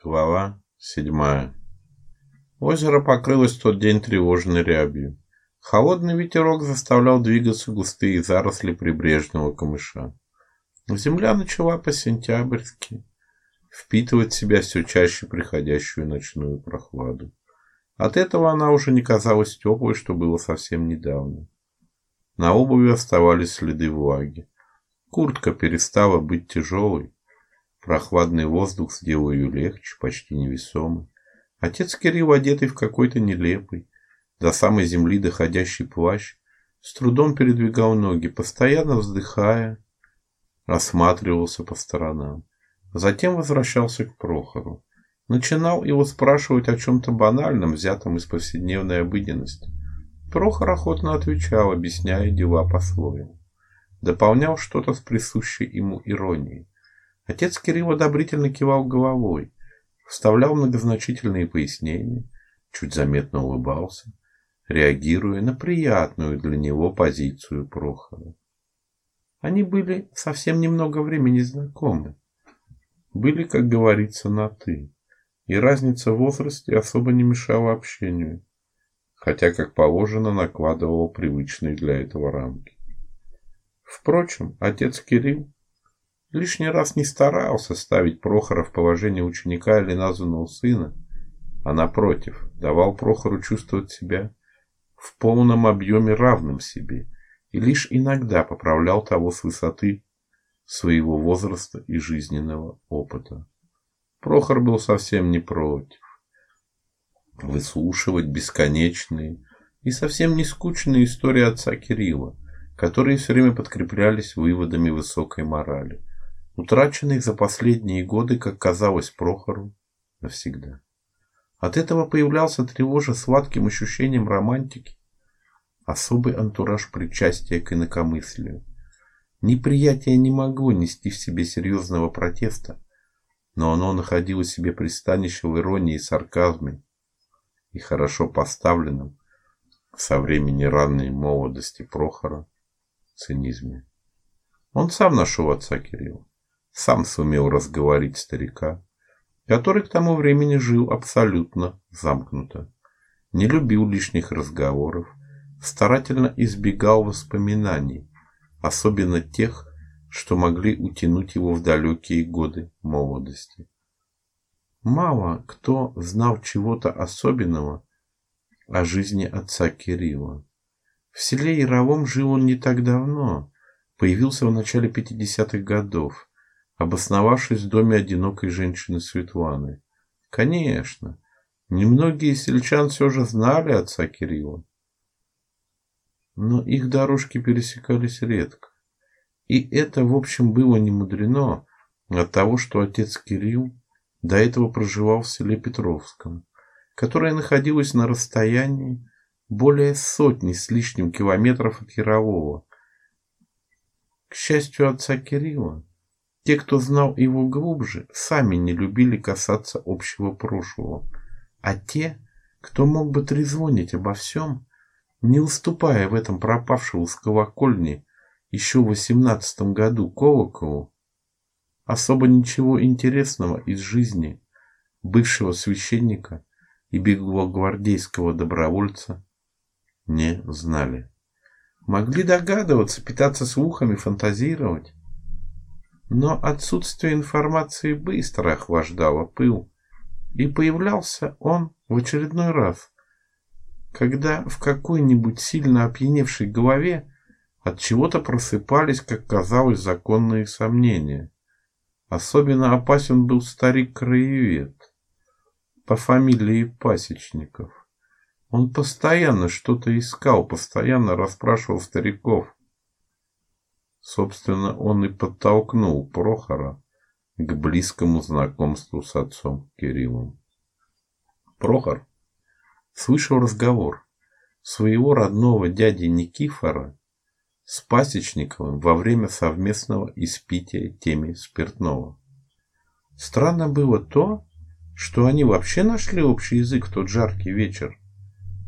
Глава седьмая. Озеро покрылось в тот день тревожной рябью. Холодный ветерок заставлял двигаться густые заросли прибрежного камыша. Земля начала по-сентябрьски впитывать в себя все чаще приходящую ночную прохладу. От этого она уже не казалась теплой, что было совсем недавно. На обуви оставались следы влаги. Куртка перестала быть тяжелой, Прохладный воздух сделал ее легче, почти невесомой. Отец Кирилл, одетый в какой-то нелепый, до самой земли доходящий плащ, с трудом передвигал ноги, постоянно вздыхая, осматривался по сторонам. Затем возвращался к Прохору. Начинал его спрашивать о чем-то банальном, взятом из повседневной обыденности. Прохор охотно отвечал, объясняя дела по-своему. Дополнял что-то с присущей ему иронией. Отец Кирилл одобрительно кивал головой, вставлял многозначительные пояснения, чуть заметно улыбался, реагируя на приятную для него позицию Прохора. Они были совсем немного времени знакомы. Были, как говорится, на ты. И разница в возрасте особо не мешала общению, хотя, как положено, накладывала привычные для этого рамки. Впрочем, отец Кирилл лишний раз не старался ставить Прохора в положение ученика или названного сына, а напротив, давал Прохору чувствовать себя в полном объеме равным себе и лишь иногда поправлял того с высоты своего возраста и жизненного опыта. Прохор был совсем не против выслушивать бесконечные и совсем не скучные истории отца Кирилла, которые все время подкреплялись выводами высокой морали утраченных за последние годы, как казалось Прохору, навсегда. От этого появлялся тревожа сладким ощущением романтики, особый антураж причастия к инакомыслию. Неприятие не могло нести в себе серьезного протеста, но оно находило себе пристанище в иронии и сарказме и хорошо поставленном со времени ранней молодости Прохора цинизме. Он сам нашел отца Кирилла сам сумел разговорить старика, который к тому времени жил абсолютно замкнуто, не любил лишних разговоров, старательно избегал воспоминаний, особенно тех, что могли утянуть его в далекие годы молодости. Мало кто знал чего-то особенного о жизни отца Кирилла. В селе Яровом жил он не так давно, появился в начале 50-х годов обосновавшись в доме одинокой женщины Светланы. Конечно, немногие сельчан все же знали отца Кирилла. Но их дорожки пересекались редко. И это, в общем, было не мудрено от того, что отец Кирилл до этого проживал в селе Петровском, которое находилось на расстоянии более сотни с лишним километров от Ярового. К счастью отца Кирилла, те, кто знал его глубже, сами не любили касаться общего прошлого, а те, кто мог бы трезвонить обо всем, не уступая в этом пропавшему с колокольни еще в восемнадцатом году колоколу, особо ничего интересного из жизни бывшего священника и белогвардейского добровольца не знали. Могли догадываться, питаться слухами, фантазировать, но отсутствие информации быстро охлаждало пыл, и появлялся он в очередной раз, когда в какой-нибудь сильно опьяневшей голове от чего-то просыпались, как казалось, законные сомнения. Особенно опасен был старик-краевед по фамилии Пасечников. Он постоянно что-то искал, постоянно расспрашивал стариков, Собственно, он и подтолкнул Прохора к близкому знакомству с отцом Кириллом. Прохор слышал разговор своего родного дяди Никифора с Пасечниковым во время совместного испития теми спиртного. Странно было то, что они вообще нашли общий язык в тот жаркий вечер.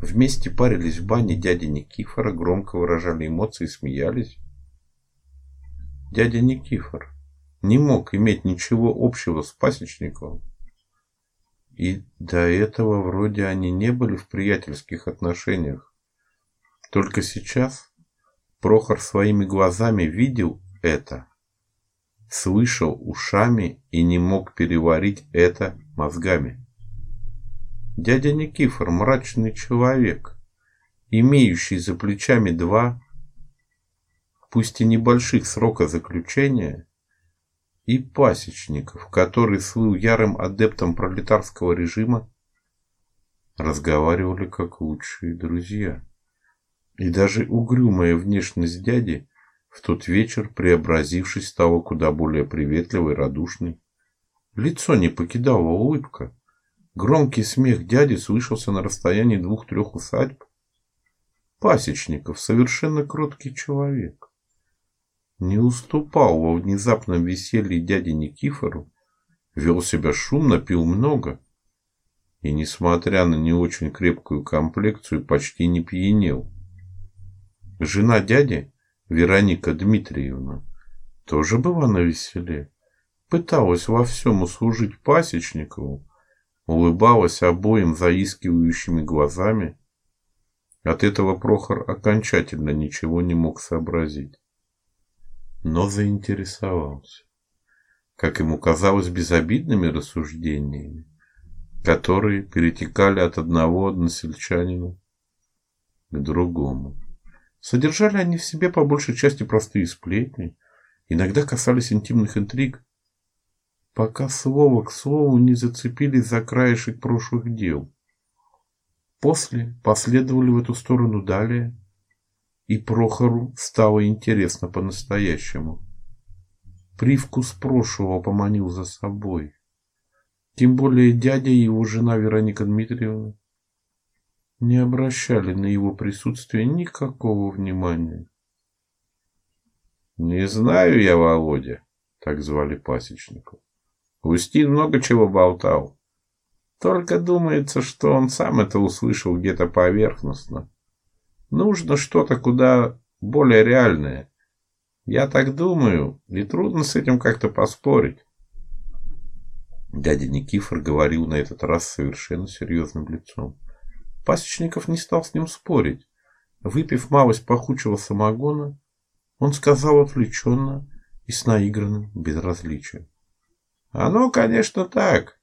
Вместе парились в бане дяди Никифора, громко выражали эмоции, смеялись дядя Никифор не мог иметь ничего общего с Пасечниковым. И до этого вроде они не были в приятельских отношениях. Только сейчас Прохор своими глазами видел это, слышал ушами и не мог переварить это мозгами. Дядя Никифор мрачный человек, имеющий за плечами два, пусть и небольших срока заключения, и пасечников, который слыл ярым адептом пролетарского режима, разговаривали как лучшие друзья. И даже угрюмая внешность дяди в тот вечер, преобразившись, стала куда более приветливой радушной. Лицо не покидала улыбка. Громкий смех дяди слышался на расстоянии двух-трех усадьб. Пасечников совершенно кроткий человек не уступал во внезапном веселье дяде Никифору, вел себя шумно, пил много и, несмотря на не очень крепкую комплекцию, почти не пьянел. Жена дяди, Вероника Дмитриевна, тоже была на веселе, пыталась во всем услужить Пасечникову, улыбалась обоим заискивающими глазами. От этого Прохор окончательно ничего не мог сообразить но заинтересовался. Как ему казалось, безобидными рассуждениями, которые перетекали от одного односельчанина к другому. Содержали они в себе по большей части простые сплетни, иногда касались интимных интриг, пока слово к слову не зацепились за краешек прошлых дел. После последовали в эту сторону далее и Прохору стало интересно по-настоящему. Привкус прошлого поманил за собой. Тем более дядя и его жена Вероника Дмитриевна не обращали на его присутствие никакого внимания. Не знаю я Володя, так звали пасечников. Устин много чего болтал. Только думается, что он сам это услышал где-то поверхностно. Нужно что-то куда более реальное. Я так думаю, и трудно с этим как-то поспорить. Дядя Никифор говорил на этот раз совершенно серьезным лицом. Пасечников не стал с ним спорить. Выпив малость пахучего самогона, он сказал отвлеченно и с наигранным безразличием: "Оно, конечно, так.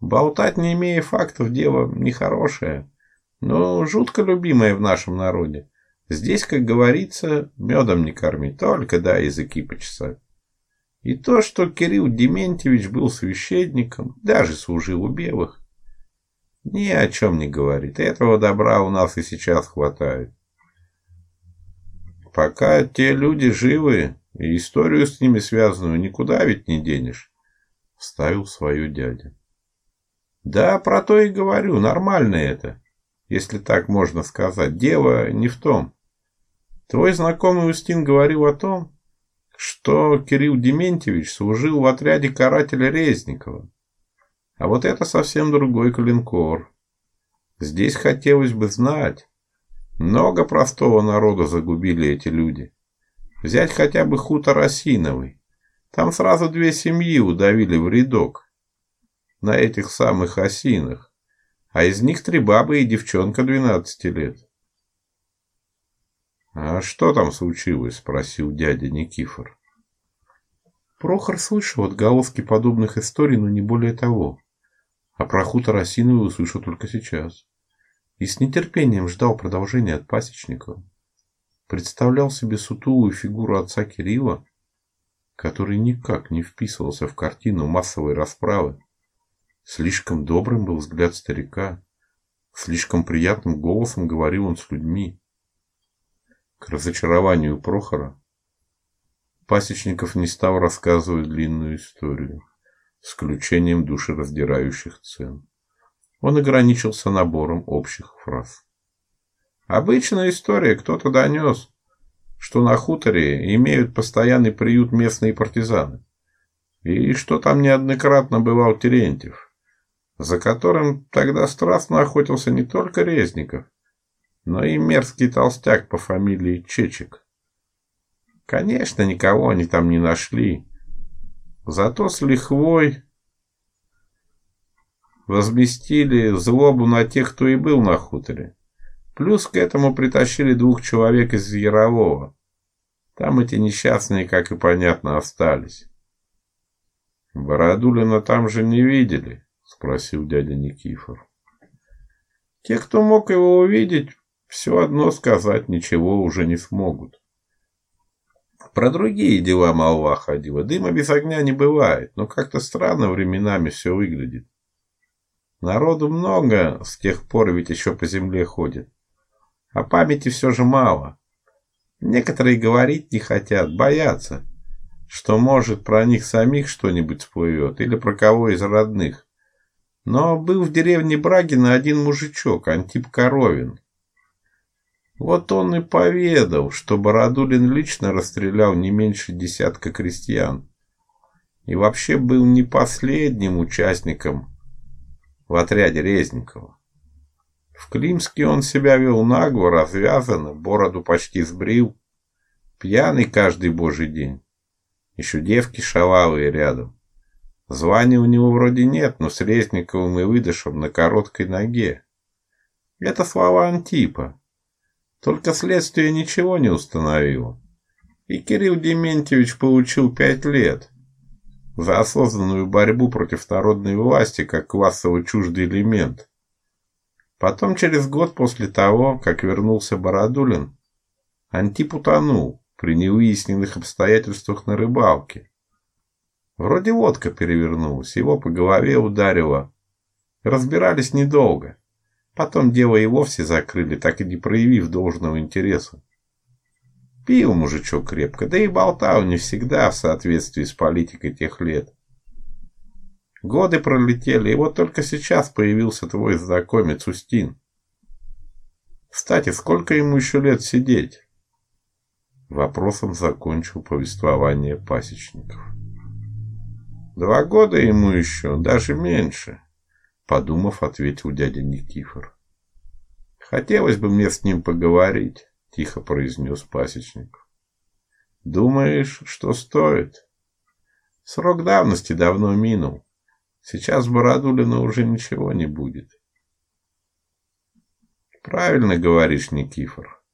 Болтать не имея фактов дело нехорошее но жутко любимая в нашем народе. Здесь, как говорится, медом не корми, только да языки почесать. И то, что Кирилл Дементьевич был священником, даже служил у белых, ни о чем не говорит. Этого добра у нас и сейчас хватает. Пока те люди живы, и историю с ними связанную никуда ведь не денешь, вставил свою дядя. Да, про то и говорю, нормально это если так можно сказать. Дело не в том. Твой знакомый Устин говорил о том, что Кирилл Дементьевич служил в отряде карателя Резникова. А вот это совсем другой клинкор. Здесь хотелось бы знать, много простого народа загубили эти люди. Взять хотя бы хутор Осиновый. Там сразу две семьи удавили в рядок. На этих самых осинах а из них три бабы и девчонка двенадцати лет. А что там случилось, спросил дядя Никифор. Прохор слышал отголоски подобных историй, но не более того. А про хутор Осиновый услышал только сейчас. И с нетерпением ждал продолжения от пасечников. Представлял себе сутулую фигуру отца Кирилла, который никак не вписывался в картину массовой расправы Слишком добрым был взгляд старика, слишком приятным голосом говорил он с людьми. К разочарованию Прохора Пасечников не стал рассказывать длинную историю с включением душераздирающих сцен. Он ограничился набором общих фраз. Обычная история, кто-то донес, что на хуторе имеют постоянный приют местные партизаны. И что там неоднократно бывал Терентьев за которым тогда страстно охотился не только Резников, но и мерзкий толстяк по фамилии Чечек. Конечно, никого они там не нашли. Зато с лихвой Возместили злобу на тех, кто и был на хуторе. Плюс к этому притащили двух человек из Ярового. Там эти несчастные, как и понятно, остались. Бородулина там же не видели, спросил дядя Никифор. Те, кто мог его увидеть, все одно сказать ничего уже не смогут. Про другие дела молва ходила. Дыма без огня не бывает, но как-то странно временами все выглядит. Народу много, с тех пор ведь еще по земле ходит. А памяти все же мало. Некоторые говорить не хотят, боятся, что может про них самих что-нибудь всплывет или про кого из родных. Но был в деревне Брагина один мужичок, Антип Коровин. Вот он и поведал, что Бородулин лично расстрелял не меньше десятка крестьян. И вообще был не последним участником в отряде Резникова. В Климске он себя вел нагло, развязанно, бороду почти сбрил, пьяный каждый божий день. Еще девки шалавые рядом. Звания у него вроде нет, но с Резниковым и выдышем на короткой ноге. Это слова Антипа. Только следствие ничего не установило. И Кирилл Дементьевич получил пять лет за осознанную борьбу против народной власти как классово чуждый элемент. Потом через год после того, как вернулся Бородулин, Антип утонул при невыясненных обстоятельствах на рыбалке. Вроде водка перевернулась, его по голове ударило. Разбирались недолго. Потом дело и вовсе закрыли, так и не проявив должного интереса. Пил мужичок крепко, да и болтал не всегда в соответствии с политикой тех лет. Годы пролетели, и вот только сейчас появился твой знакомец Устин. Кстати, сколько ему еще лет сидеть? Вопросом закончил повествование пасечников. Два года ему еще, даже меньше подумав, ответил дядя Никифор. Хотелось бы мне с ним поговорить, тихо произнес пасечник. Думаешь, что стоит? Срок давности давно минул. Сейчас Бородулина уже ничего не будет. Правильно говоришь, Никифор.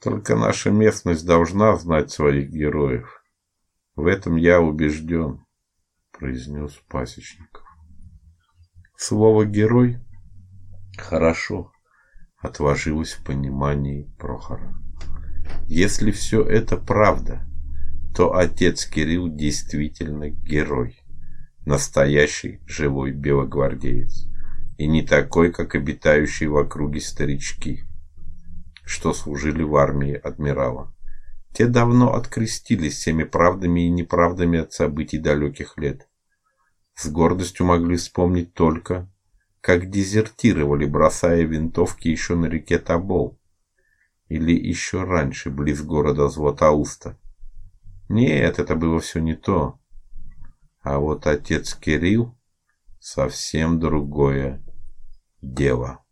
Только наша местность должна знать своих героев. В этом я убежден, произнес пасечников. Слово герой хорошо отложилось в понимании Прохора. Если все это правда, то отец Кирилл действительно герой, настоящий живой белогвардеец, и не такой, как обитающие в округе старички, что служили в армии адмирала. Те давно открестились всеми правдами и неправдами от событий далеких лет с гордостью могли вспомнить только, как дезертировали, бросая винтовки еще на реке Тобол или еще раньше, близ города Златоуста. Нет, это было все не то. А вот отец Кирилл совсем другое дело.